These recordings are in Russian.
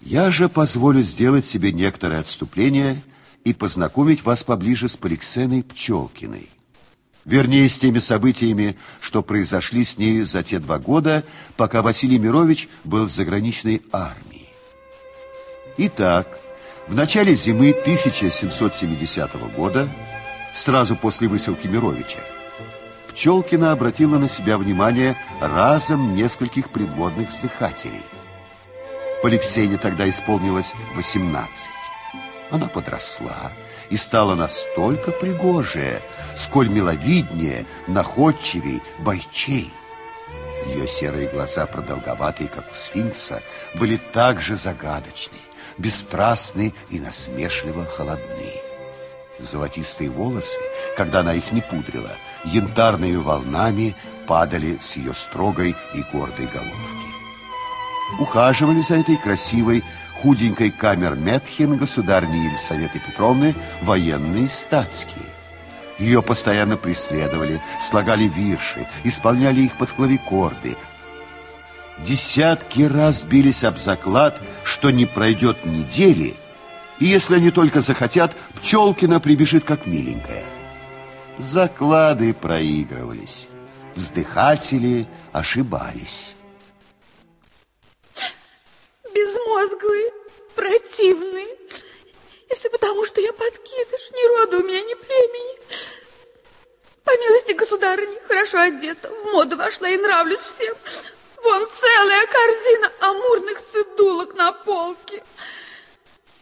Я же позволю сделать себе некоторое отступление и познакомить вас поближе с Поликсеной Пчелкиной. Вернее, с теми событиями, что произошли с ней за те два года, пока Василий Мирович был в заграничной армии. Итак, в начале зимы 1770 года, сразу после высылки Мировича, Пчелкина обратила на себя внимание разом нескольких придворных вздыхателей. Поликсене тогда исполнилось 18. Она подросла и стала настолько пригожая, сколь миловиднее, находчивей, бойчей. Ее серые глаза, продолговатые, как у сфинкса, были также загадочны, бесстрастны и насмешливо холодны. Золотистые волосы, когда она их не пудрила, янтарными волнами падали с ее строгой и гордой головки. Ухаживали за этой красивой, худенькой камер Метхен государни Елисаветы Петровны военные статские. Ее постоянно преследовали, слагали вирши, исполняли их под клавикорды. Десятки раз бились об заклад, что не пройдет недели, и если они только захотят, Пчелкина прибежит как миленькая. Заклады проигрывались, вздыхатели ошибались. Безмозглые, противные. И все потому, что я подкидыш, ни рода у меня, ни племени. По милости государыни, хорошо одета, в моду вошла и нравлюсь всем. Вон целая корзина амурных цидулок на полке.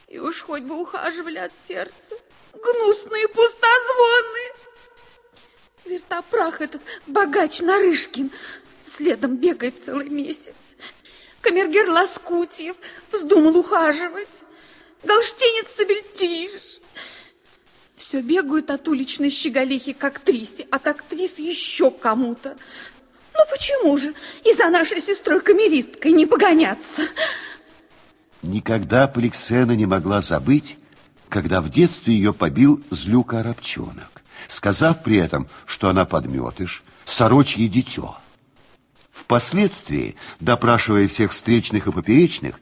И уж хоть бы ухаживали от сердца. Гнусные пустозвоны. Вертопрах этот богач Нарышкин следом бегает целый месяц. Камергер Лоскутьев вздумал ухаживать. Галштинец Сабельтиш. Все бегают от уличной щеголихи к актрисе, от актрис еще кому-то. Ну почему же и за нашей сестрой-камеристкой не погоняться? Никогда Поликсена не могла забыть, когда в детстве ее побил злюка Арабчонок, сказав при этом, что она подметыш, сорочье дитё. Впоследствии, допрашивая всех встречных и поперечных,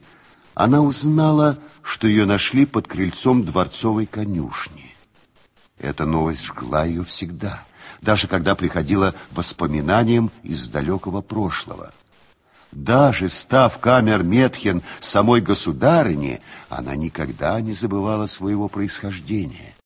она узнала, что ее нашли под крыльцом дворцовой конюшни. Эта новость жгла ее всегда, даже когда приходила воспоминанием из далекого прошлого. Даже став камер Метхен самой государыни, она никогда не забывала своего происхождения.